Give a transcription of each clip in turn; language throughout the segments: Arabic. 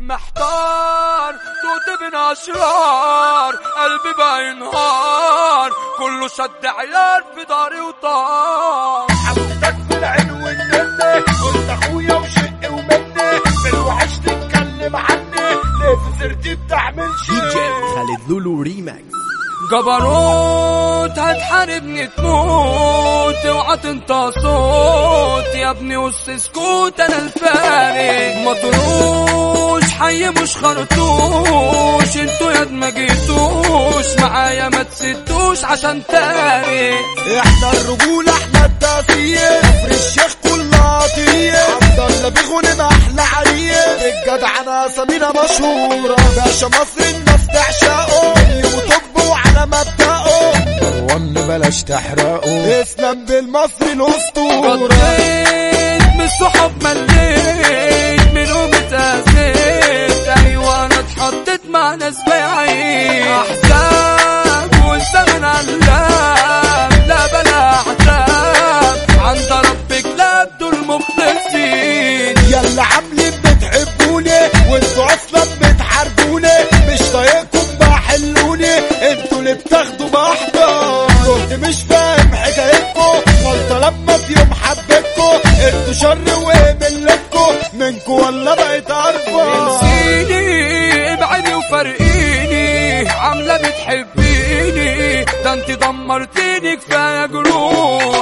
محتار توت بين اشرار قلبي بقى ينهار كله شد عيال في داري وطار. حبيتك في العين والننة قلت أخويا وشق ومنة بالوحش تتكلم عني ليه في سيرتي بتعمل شيء. خالد لولو ريماكس. جبروت هتحاربني تموت اوعى تنطى صوت. يا ابني وسط سكوت أنا الفارق مطروش حي مش خرطوش أنتوا يا ما جيتوش. معايا ما تسدوش عشان تارك إحنا الرجولة إحنا التاسية كفر الشيخ كلها عطية عبد الله بيغنم أحلى عرية الجدع انا سمينا مشهورة. باشا مصر الناس تعشقه. وطب وعلى مبدأه. مروان بلاش تحرقه. اسلام بالمصري الأسطورة. قضيت من الصحاب مليت. منهم بتحاربوني مش طايقكم بحلوني. أنتوا اللي بتاخدوا بحضر. كنت مش فاهم حكايتكم غلطة لما في يوم حبيتكم أنتوا شر وملتكم. منكوا ولا بقيت عارفة. انسيني ابعدي وفرقيني عاملة بتحبيني. ده انت دمرتيني كفاية جروح.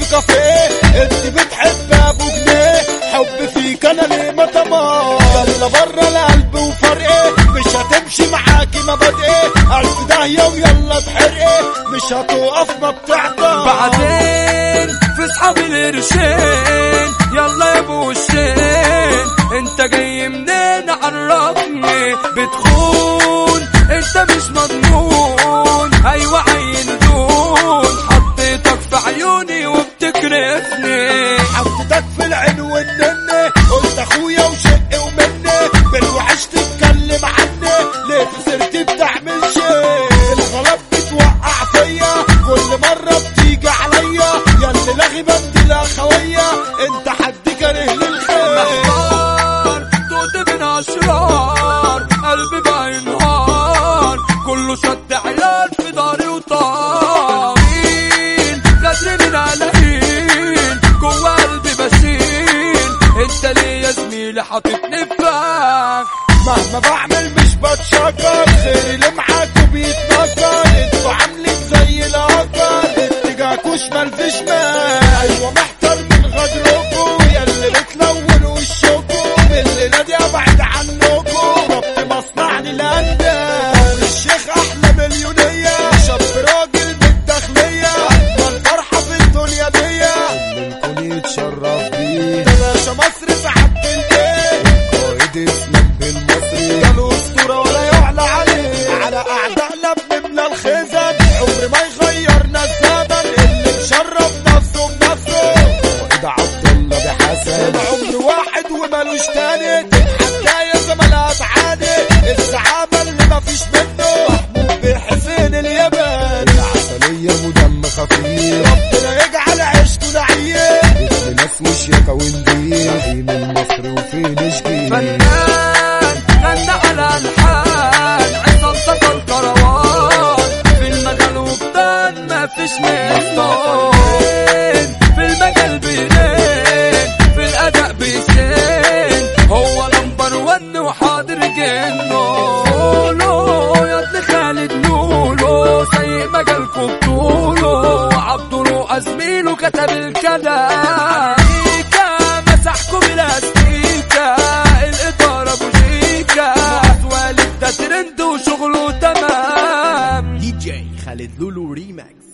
في كافيه انت بتحب أبو جنيه. حب فيك أنا ليه ما تمام يلا بره القلب وفرقه مش هتمشي معاكي مبادئي الف داهية ويلا تحرقي. مش هتقف ما بتعطى بعدين في صحاب القرشين. حاططني في باك. مهما بعمل قائد اسلام بالمصري ده له اسطوره ولا يعلى عليه. على أعدائنا بنملى الخزن عمر ما يغيرنا الزمن. اللي مشرف نفسه بنفسه. قائد عبد الله بحسن. عمر واحد ومالوش تاني. وشياكه ونضيف فين المصري وفين جديد فنان غنى على الحال عصام صدى الكروان في المجال وبدان ما فيش منه في المجال بيلين في الأداء بيسين. هو نمبر ون وحاضر جنه قولوا يا ابن خالد نولو سيء مجالكوا بطوله وعبدو له زميله كتب الكلام. The it's Lulu Remax.